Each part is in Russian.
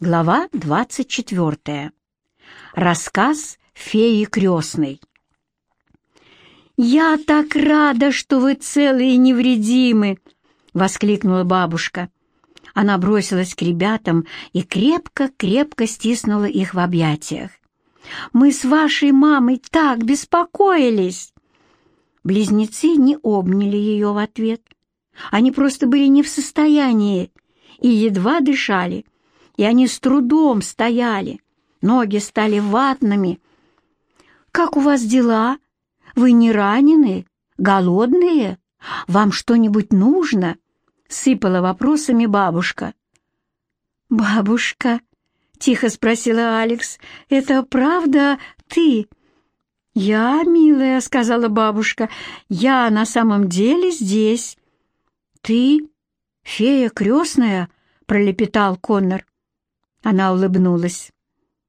Глава 24. Рассказ феи крестной. «Я так рада, что вы целы и невредимы!» — воскликнула бабушка. Она бросилась к ребятам и крепко-крепко стиснула их в объятиях. «Мы с вашей мамой так беспокоились!» Близнецы не обняли ее в ответ. Они просто были не в состоянии и едва дышали и они с трудом стояли, ноги стали ватными. «Как у вас дела? Вы не ранены? Голодные? Вам что-нибудь нужно?» — сыпала вопросами бабушка. «Бабушка?» — тихо спросила Алекс. «Это правда ты?» «Я, милая», — сказала бабушка, — «я на самом деле здесь». «Ты? Фея крестная?» — пролепетал Коннор. Она улыбнулась.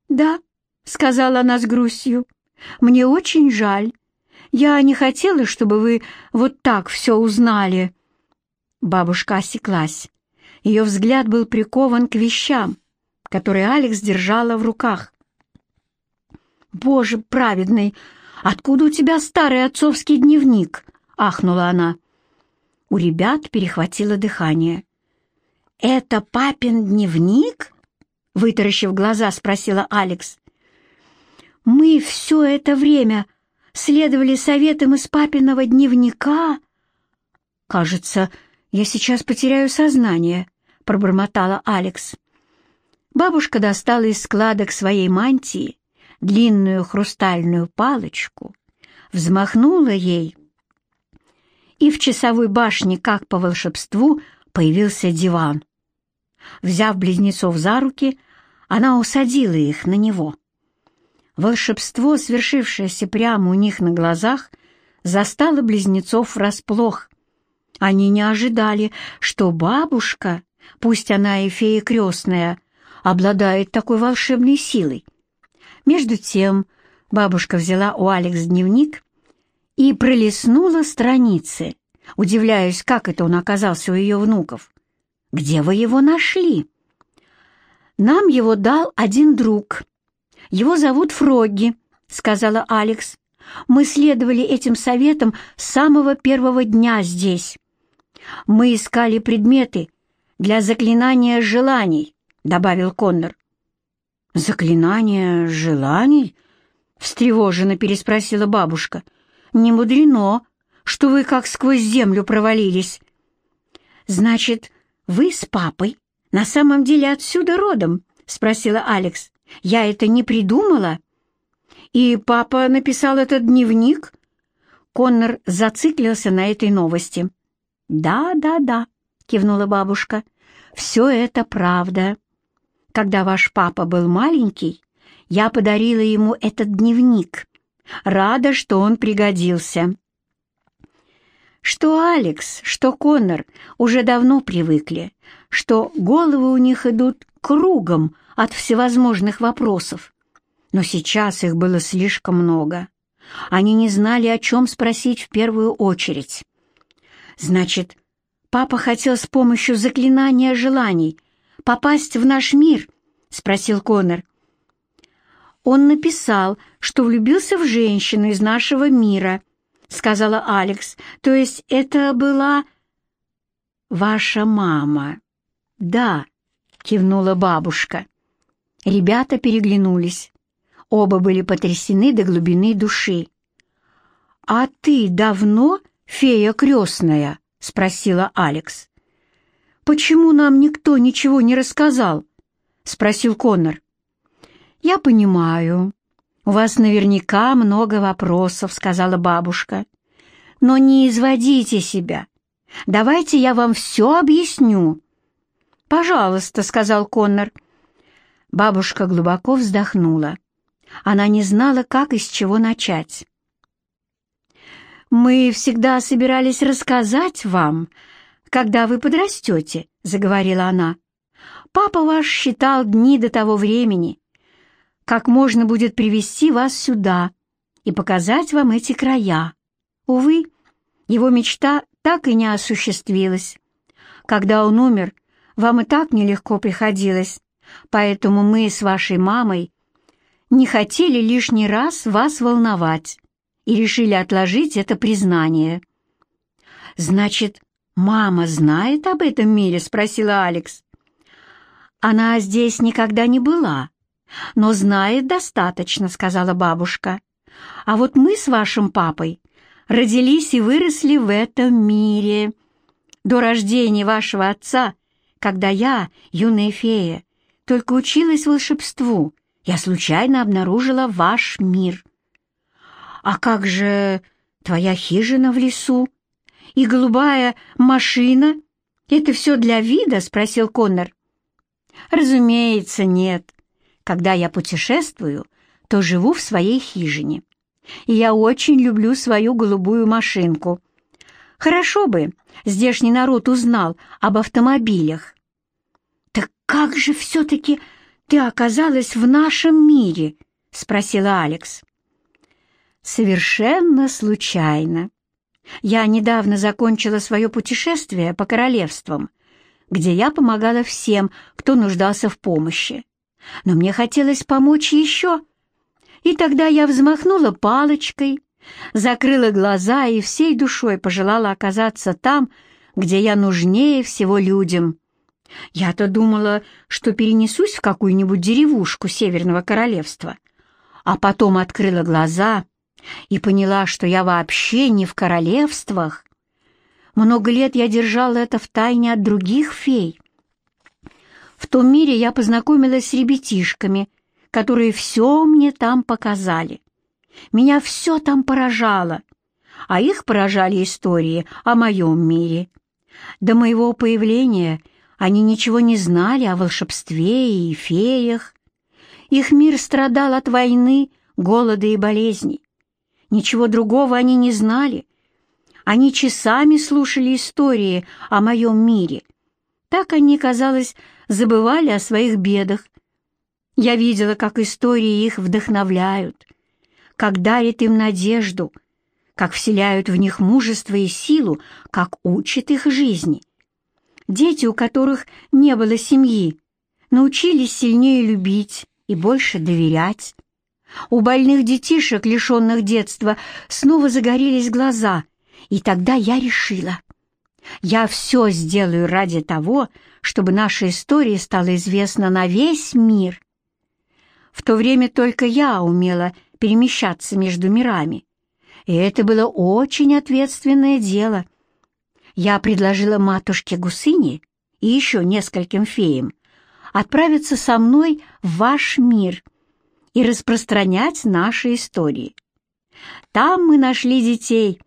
«Да», — сказала она с грустью, — «мне очень жаль. Я не хотела, чтобы вы вот так все узнали». Бабушка осеклась. Ее взгляд был прикован к вещам, которые Алекс держала в руках. «Боже праведный, откуда у тебя старый отцовский дневник?» — ахнула она. У ребят перехватило дыхание. «Это папин дневник?» Вытаращив глаза, спросила Алекс. «Мы все это время следовали советам из папиного дневника?» «Кажется, я сейчас потеряю сознание», — пробормотала Алекс. Бабушка достала из складок своей мантии длинную хрустальную палочку, взмахнула ей, и в часовой башне, как по волшебству, появился диван. Взяв близнецов за руки, она усадила их на него. Волшебство, свершившееся прямо у них на глазах, застало близнецов врасплох. Они не ожидали, что бабушка, пусть она и фея крестная, обладает такой волшебной силой. Между тем бабушка взяла у Алекс дневник и пролистнула страницы, удивляясь, как это он оказался у ее внуков. «Где вы его нашли?» «Нам его дал один друг. Его зовут Фрогги», — сказала Алекс. «Мы следовали этим советам с самого первого дня здесь. Мы искали предметы для заклинания желаний», — добавил Коннор. «Заклинание желаний?» — встревоженно переспросила бабушка. «Не мудрено, что вы как сквозь землю провалились». «Значит, вы с папой на самом деле отсюда родом?» — спросила Алекс. «Я это не придумала?» «И папа написал этот дневник?» Коннор зациклился на этой новости. «Да, да, да», — кивнула бабушка. «Все это правда. Когда ваш папа был маленький, я подарила ему этот дневник. Рада, что он пригодился». Что Алекс, что Коннор уже давно привыкли, что головы у них идут кругом от всевозможных вопросов. Но сейчас их было слишком много. Они не знали, о чем спросить в первую очередь. «Значит, папа хотел с помощью заклинания желаний попасть в наш мир?» — спросил Коннор. «Он написал, что влюбился в женщину из нашего мира», — сказала Алекс. «То есть это была ваша мама?» «Да», — кивнула бабушка. Ребята переглянулись. Оба были потрясены до глубины души. «А ты давно фея крестная?» — спросила Алекс. «Почему нам никто ничего не рассказал?» — спросил Коннор. «Я понимаю. У вас наверняка много вопросов», — сказала бабушка. «Но не изводите себя. Давайте я вам все объясню». «Пожалуйста», — сказал Коннор. Бабушка глубоко вздохнула. Она не знала, как и с чего начать. «Мы всегда собирались рассказать вам, когда вы подрастете», — заговорила она. «Папа ваш считал дни до того времени, как можно будет привести вас сюда и показать вам эти края. Увы, его мечта так и не осуществилась. Когда он умер, вам и так нелегко приходилось, поэтому мы с вашей мамой не хотели лишний раз вас волновать и решили отложить это признание». «Значит, мама знает об этом мире?» — спросила Алекс. «Она здесь никогда не была, но знает достаточно», — сказала бабушка. «А вот мы с вашим папой родились и выросли в этом мире. До рождения вашего отца, когда я, юная фея, только училась волшебству, я случайно обнаружила ваш мир». «А как же твоя хижина в лесу и голубая машина? Это все для вида?» — спросил Коннор. «Разумеется, нет. Когда я путешествую, то живу в своей хижине. И я очень люблю свою голубую машинку. Хорошо бы здешний народ узнал об автомобилях. «Так как же все-таки ты оказалась в нашем мире?» — спросила Алекс. «Совершенно случайно. Я недавно закончила свое путешествие по королевствам где я помогала всем, кто нуждался в помощи. Но мне хотелось помочь еще. И тогда я взмахнула палочкой, закрыла глаза и всей душой пожелала оказаться там, где я нужнее всего людям. Я-то думала, что перенесусь в какую-нибудь деревушку Северного Королевства, а потом открыла глаза и поняла, что я вообще не в королевствах, много лет я держала это в тайне от других фей. В том мире я познакомилась с ребятишками, которые все мне там показали. Меня все там поражало, а их поражали истории о моем мире. До моего появления они ничего не знали о волшебстве и феях. Их мир страдал от войны, голода и болезней. Ничего другого они не знали, они часами слушали истории о моем мире. Так они, казалось, забывали о своих бедах. Я видела, как истории их вдохновляют, как дарят им надежду, как вселяют в них мужество и силу, как учат их жизни. Дети, у которых не было семьи, научились сильнее любить и больше доверять. У больных детишек, лишенных детства, снова загорелись глаза — и тогда я решила, я все сделаю ради того, чтобы наша история стала известна на весь мир. В то время только я умела перемещаться между мирами, и это было очень ответственное дело. Я предложила матушке Гусыне и еще нескольким феям отправиться со мной в ваш мир и распространять наши истории. Там мы нашли детей,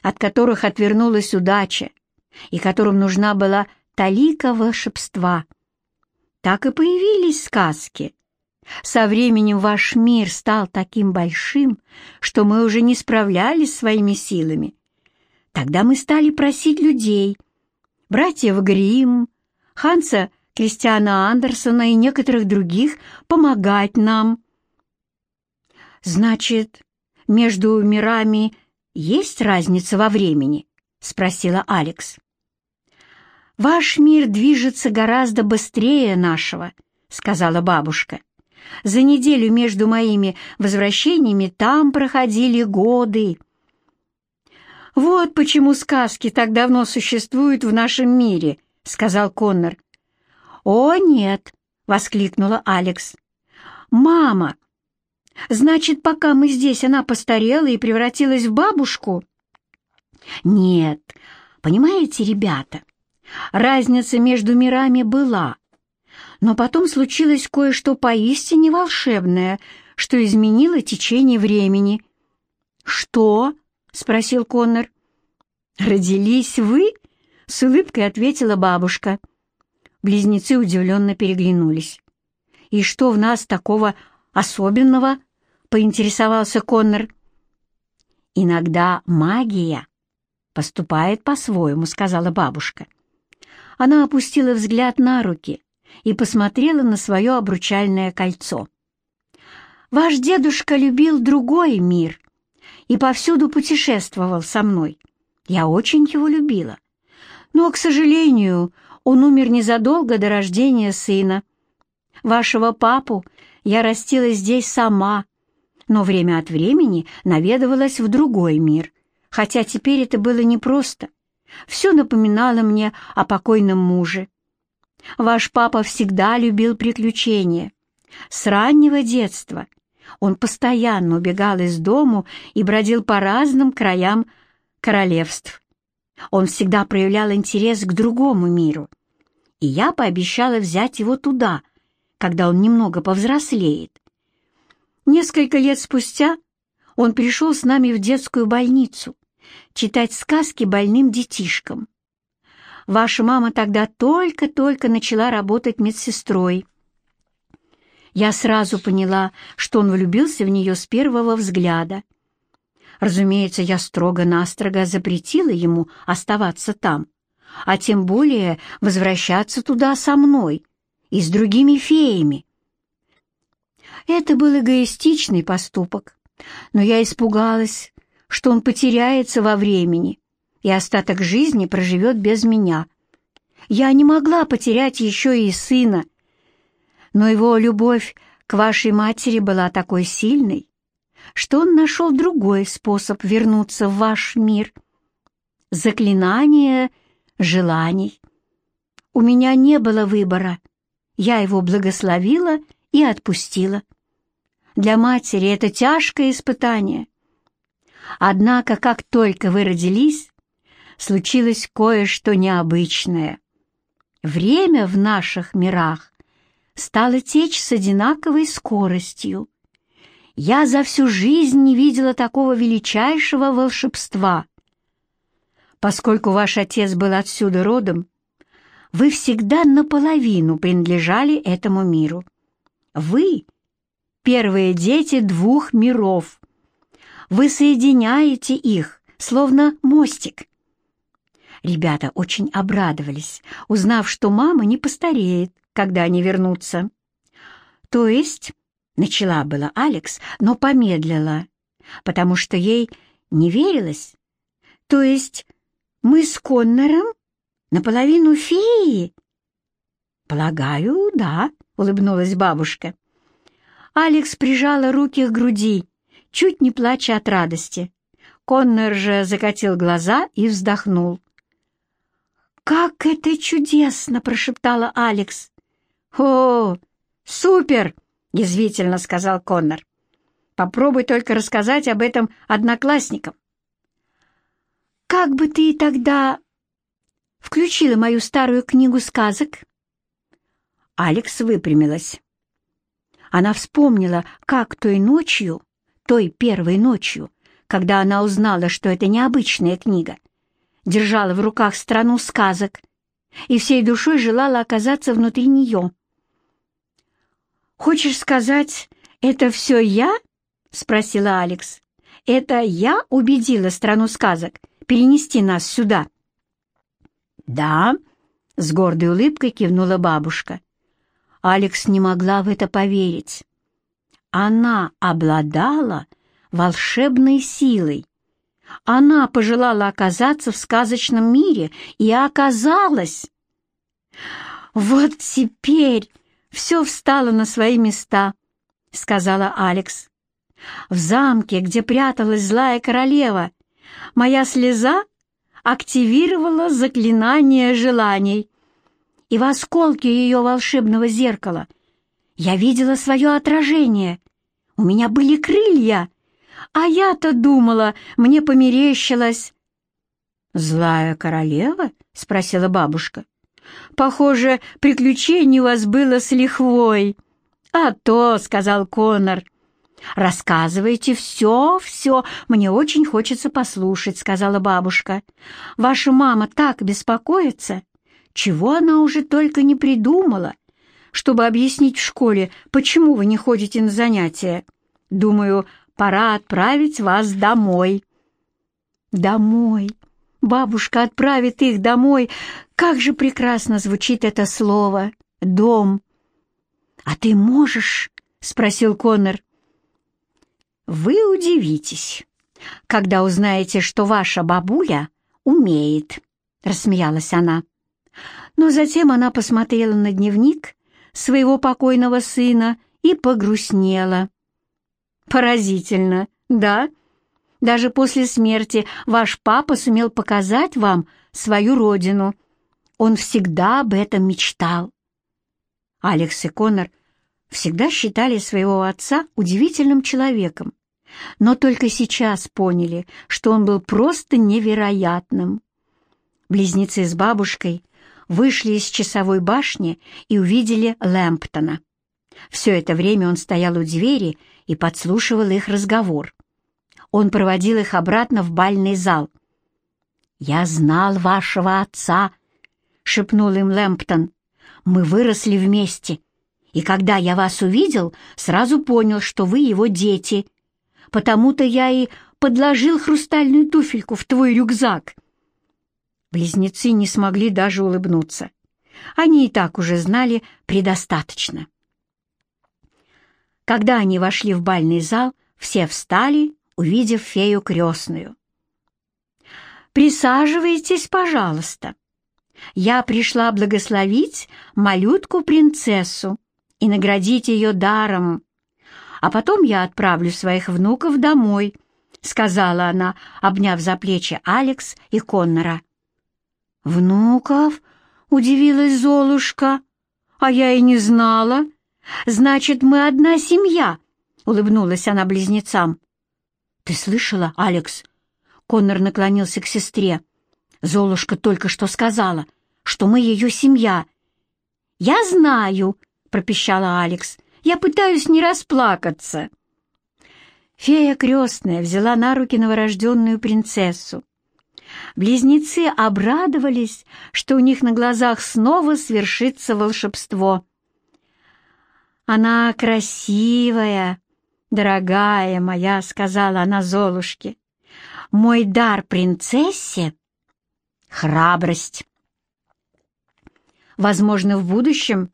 от которых отвернулась удача и которым нужна была талика волшебства. Так и появились сказки. Со временем ваш мир стал таким большим, что мы уже не справлялись своими силами. Тогда мы стали просить людей, братьев Гримм, Ханса Кристиана Андерсона и некоторых других помогать нам. Значит, между мирами есть разница во времени?» — спросила Алекс. «Ваш мир движется гораздо быстрее нашего», — сказала бабушка. «За неделю между моими возвращениями там проходили годы». «Вот почему сказки так давно существуют в нашем мире», — сказал Коннор. «О, нет!» — воскликнула Алекс. «Мама, Значит, пока мы здесь, она постарела и превратилась в бабушку? Нет, понимаете, ребята, разница между мирами была. Но потом случилось кое-что поистине волшебное, что изменило течение времени. «Что?» — спросил Коннор. «Родились вы?» — с улыбкой ответила бабушка. Близнецы удивленно переглянулись. «И что в нас такого особенного?» — поинтересовался Коннор. «Иногда магия поступает по-своему», — сказала бабушка. Она опустила взгляд на руки и посмотрела на свое обручальное кольцо. «Ваш дедушка любил другой мир и повсюду путешествовал со мной. Я очень его любила. Но, к сожалению, он умер незадолго до рождения сына. Вашего папу я растила здесь сама, но время от времени наведывалась в другой мир, хотя теперь это было непросто. Все напоминало мне о покойном муже. Ваш папа всегда любил приключения. С раннего детства он постоянно убегал из дому и бродил по разным краям королевств. Он всегда проявлял интерес к другому миру. И я пообещала взять его туда, когда он немного повзрослеет. Несколько лет спустя он пришел с нами в детскую больницу читать сказки больным детишкам. Ваша мама тогда только-только начала работать медсестрой. Я сразу поняла, что он влюбился в нее с первого взгляда. Разумеется, я строго-настрого запретила ему оставаться там, а тем более возвращаться туда со мной и с другими феями. Это был эгоистичный поступок, но я испугалась, что он потеряется во времени и остаток жизни проживет без меня. Я не могла потерять еще и сына, но его любовь к вашей матери была такой сильной, что он нашел другой способ вернуться в ваш мир. Заклинание желаний. У меня не было выбора. Я его благословила и отпустила. Для матери это тяжкое испытание. Однако, как только вы родились, случилось кое-что необычное. Время в наших мирах стало течь с одинаковой скоростью. Я за всю жизнь не видела такого величайшего волшебства. Поскольку ваш отец был отсюда родом, вы всегда наполовину принадлежали этому миру. Вы — первые дети двух миров. Вы соединяете их, словно мостик. Ребята очень обрадовались, узнав, что мама не постареет, когда они вернутся. То есть Начала была Алекс, но помедлила, потому что ей не верилось. То есть мы с Коннором наполовину феи? Полагаю, да, улыбнулась бабушка. Алекс прижала руки к груди, чуть не плача от радости. Коннор же закатил глаза и вздохнул. «Как это чудесно!» — прошептала Алекс. «О, супер!» — язвительно сказал Коннор. «Попробуй только рассказать об этом одноклассникам». «Как бы ты тогда включила мою старую книгу сказок?» Алекс выпрямилась. Она вспомнила, как той ночью, той первой ночью, когда она узнала, что это необычная книга, держала в руках страну сказок и всей душой желала оказаться внутри нее. «Хочешь сказать, это все я?» — спросила Алекс. «Это я убедила страну сказок перенести нас сюда?» «Да», — с гордой улыбкой кивнула бабушка. Алекс не могла в это поверить. Она обладала волшебной силой. Она пожелала оказаться в сказочном мире и оказалась. «Вот теперь все встало на свои места», — сказала Алекс. «В замке, где пряталась злая королева, моя слеза активировала заклинание желаний, и в осколке ее волшебного зеркала я видела свое отражение. У меня были крылья, а я-то думала, мне померещилось». «Злая королева?» — спросила бабушка. Похоже, приключений у вас было с лихвой». «А то», — сказал Конор. «Рассказывайте все, все. Мне очень хочется послушать», — сказала бабушка. «Ваша мама так беспокоится. Чего она уже только не придумала, чтобы объяснить в школе, почему вы не ходите на занятия. Думаю, пора отправить вас домой». «Домой», Бабушка отправит их домой. Как же прекрасно звучит это слово «дом». «А ты можешь?» — спросил Коннор. «Вы удивитесь, когда узнаете, что ваша бабуля умеет», — рассмеялась она. Но затем она посмотрела на дневник, своего покойного сына и погрустнела. «Поразительно, да? Даже после смерти ваш папа сумел показать вам свою родину. Он всегда об этом мечтал». Алекс и Коннор всегда считали своего отца удивительным человеком, но только сейчас поняли, что он был просто невероятным. Близнецы с бабушкой вышли из часовой башни и увидели Лэмптона. Все это время он стоял у двери и подслушивал их разговор. Он проводил их обратно в бальный зал. «Я знал вашего отца», — шепнул им Лэмптон. «Мы выросли вместе, и когда я вас увидел, сразу понял, что вы его дети. Потому-то я и подложил хрустальную туфельку в твой рюкзак». Близнецы не смогли даже улыбнуться. Они и так уже знали предостаточно. Когда они вошли в бальный зал, все встали, увидев фею крестную. «Присаживайтесь, пожалуйста. Я пришла благословить малютку-принцессу и наградить ее даром. А потом я отправлю своих внуков домой», — сказала она, обняв за плечи Алекс и Коннора. «Внуков?» — удивилась Золушка. «А я и не знала. Значит, мы одна семья», — улыбнулась она близнецам. «Ты слышала, Алекс?» Коннор наклонился к сестре. «Золушка только что сказала, что мы ее семья». «Я знаю», — пропищала Алекс. «Я пытаюсь не расплакаться». Фея крестная взяла на руки новорожденную принцессу. Близнецы обрадовались, что у них на глазах снова свершится волшебство. «Она красивая, дорогая моя», — сказала она Золушке. «Мой дар принцессе — храбрость. Возможно, в будущем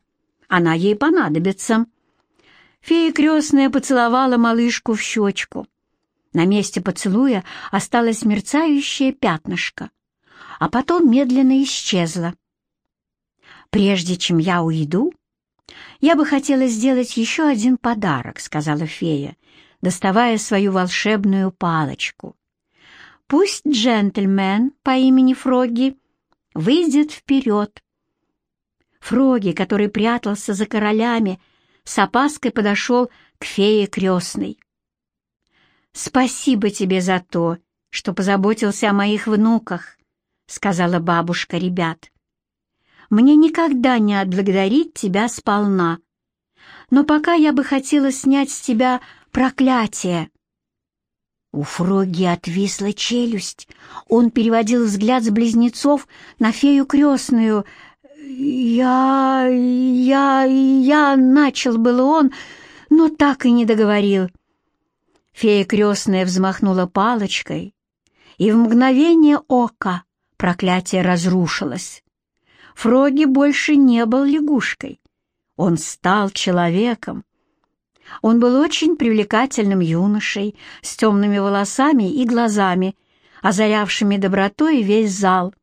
она ей понадобится». Фея крестная поцеловала малышку в щечку. На месте поцелуя осталось мерцающее пятнышко, а потом медленно исчезло. «Прежде чем я уйду, я бы хотела сделать еще один подарок», — сказала фея, доставая свою волшебную палочку. «Пусть джентльмен по имени Фроги выйдет вперед». Фроги, который прятался за королями, с опаской подошел к фее крестной. «Спасибо тебе за то, что позаботился о моих внуках», — сказала бабушка ребят. «Мне никогда не отблагодарить тебя сполна, но пока я бы хотела снять с тебя проклятие». У Фроги отвисла челюсть. Он переводил взгляд с близнецов на фею крестную. «Я... я... я...» — начал было он, но так и не договорил. Фея крестная взмахнула палочкой, и в мгновение ока проклятие разрушилось. Фроги больше не был лягушкой. Он стал человеком. Он был очень привлекательным юношей с темными волосами и глазами, озарявшими добротой весь зал.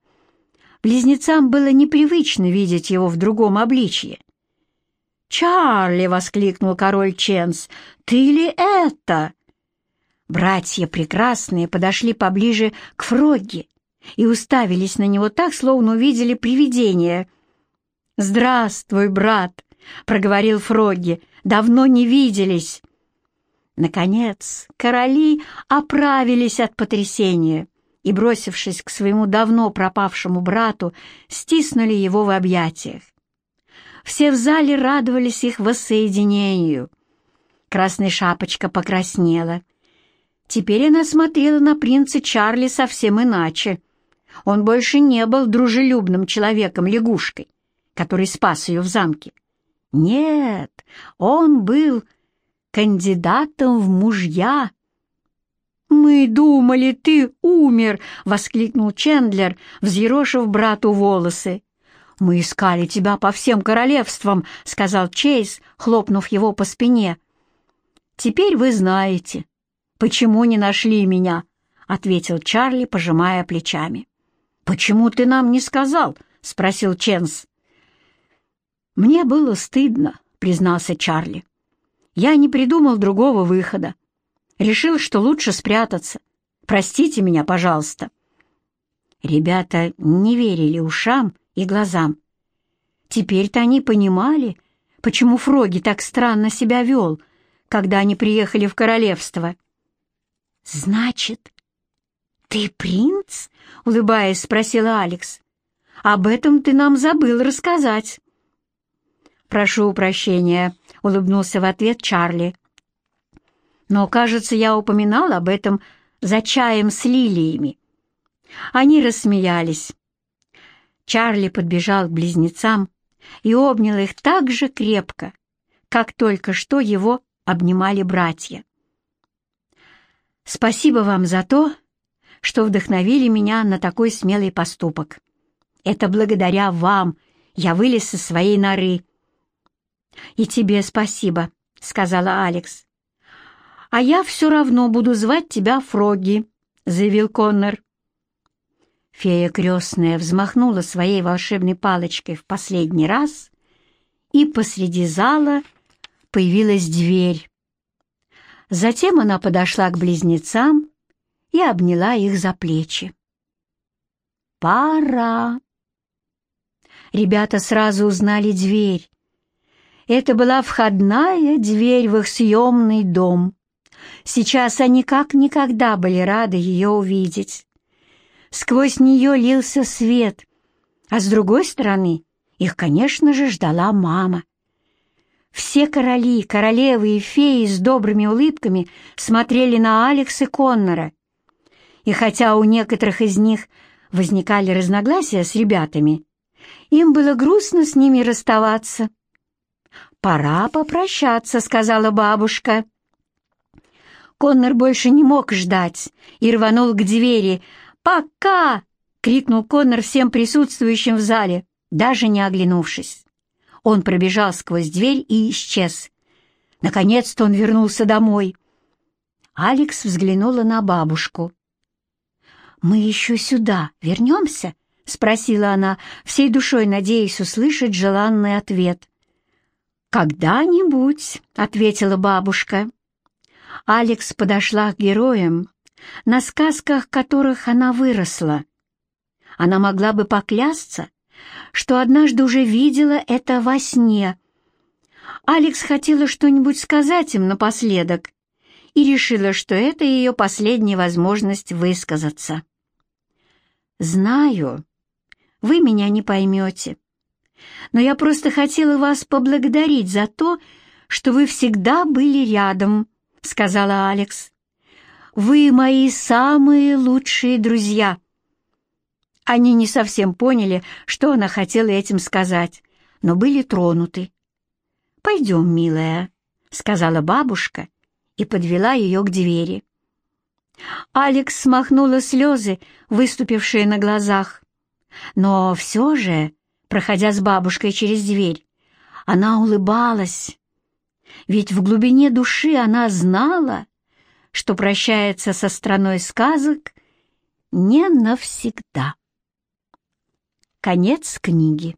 Близнецам было непривычно видеть его в другом обличье. «Чарли!» — воскликнул король Ченс. «Ты ли это?» Братья прекрасные подошли поближе к Фрогге и уставились на него так, словно увидели привидение. «Здравствуй, брат!» — проговорил Фрогги. «Давно не виделись!» Наконец, короли оправились от потрясения и, бросившись к своему давно пропавшему брату, стиснули его в объятиях. Все в зале радовались их воссоединению. Красная шапочка покраснела — Теперь она смотрела на принца Чарли совсем иначе. Он больше не был дружелюбным человеком-лягушкой, который спас ее в замке. Нет, он был кандидатом в мужья. «Мы думали, ты умер!» — воскликнул Чендлер, взъерошив брату волосы. «Мы искали тебя по всем королевствам», — сказал Чейз, хлопнув его по спине. «Теперь вы знаете, «Почему не нашли меня?» — ответил Чарли, пожимая плечами. «Почему ты нам не сказал?» — спросил Ченс. «Мне было стыдно», — признался Чарли. «Я не придумал другого выхода. Решил, что лучше спрятаться. Простите меня, пожалуйста». Ребята не верили ушам и глазам. Теперь-то они понимали, почему Фроги так странно себя вел, когда они приехали в королевство. «Значит, ты принц?» — улыбаясь, спросила Алекс. «Об этом ты нам забыл рассказать». «Прошу прощения», — улыбнулся в ответ Чарли. «Но, кажется, я упоминал об этом за чаем с лилиями». Они рассмеялись. Чарли подбежал к близнецам и обнял их так же крепко, как только что его обнимали братья. «Спасибо вам за то, что вдохновили меня на такой смелый поступок. Это благодаря вам я вылез из своей норы». «И тебе спасибо», — сказала Алекс. «А я все равно буду звать тебя Фроги», — заявил Коннор. Фея крестная взмахнула своей волшебной палочкой в последний раз, и посреди зала появилась дверь. Затем она подошла к близнецам и обняла их за плечи. «Пора!» Ребята сразу узнали дверь. Это была входная дверь в их съемный дом. Сейчас они как никогда были рады ее увидеть. Сквозь нее лился свет, а с другой стороны их, конечно же, ждала мама. Все короли, королевы и феи с добрыми улыбками смотрели на Алекс и Коннора. И хотя у некоторых из них возникали разногласия с ребятами, им было грустно с ними расставаться. «Пора попрощаться», — сказала бабушка. Коннор больше не мог ждать и рванул к двери, «Пока!» — крикнул Коннор всем присутствующим в зале, даже не оглянувшись. Он пробежал сквозь дверь и исчез. Наконец-то он вернулся домой. Алекс взглянула на бабушку. «Мы еще сюда вернемся?» — спросила она, всей душой надеясь услышать желанный ответ. «Когда-нибудь», — ответила бабушка. Алекс подошла к героям на сказках которых она выросла. Она могла бы поклясться, что однажды уже видела это во сне. Алекс хотела что-нибудь сказать им напоследок и решила, что это ее последняя возможность высказаться. «Знаю, вы меня не поймете, но я просто хотела вас поблагодарить за то, что вы всегда были рядом», — сказала Алекс. Вы мои самые лучшие друзья». Они не совсем поняли, что она хотела этим сказать, но были тронуты. «Пойдем, милая», — сказала бабушка и подвела ее к двери. Алекс смахнула слезы, выступившие на глазах. Но все же, проходя с бабушкой через дверь, она улыбалась. Ведь в глубине души она знала, что прощается со страной сказок не навсегда. Конец книги.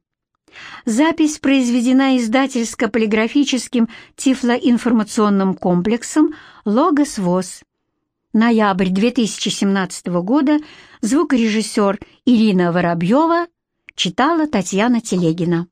Запись произведена издательско-полиграфическим тифлоинформационным комплексом «Логос ВОЗ». Ноябрь 2017 года звукорежиссер Ирина Воробьева читала Татьяна Телегина.